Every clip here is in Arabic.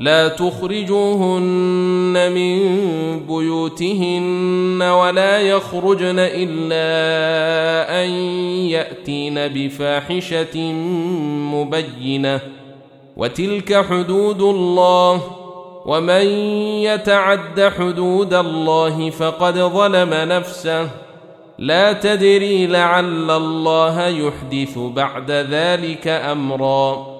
لا تخرجوهن من بيوتهن ولا يخرجن إلا أن يأتين بفاحشة مبينة. وتلك حدود الله ومن يتعد حدود الله فقد ظلم نفسه. لا تدري لعل الله يحدث بعد ذلك أمرا.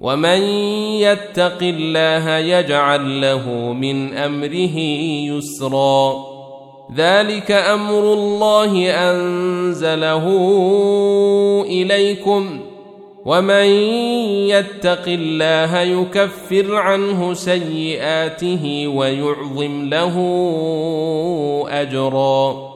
ومن يتق الله يجعل له من امره يسرا ذلك أمر الله انزله اليكم ومن يتق الله يكفر عنه سيئاته ويعظم له اجرا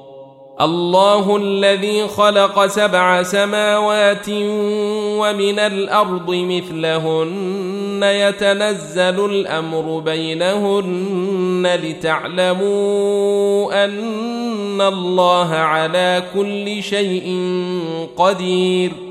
الله الذي خلق سبع سماوات ومن الأرض مثلهن يتنزل الأمر بينهن لتعلموا أن الله على كل شيء قدير.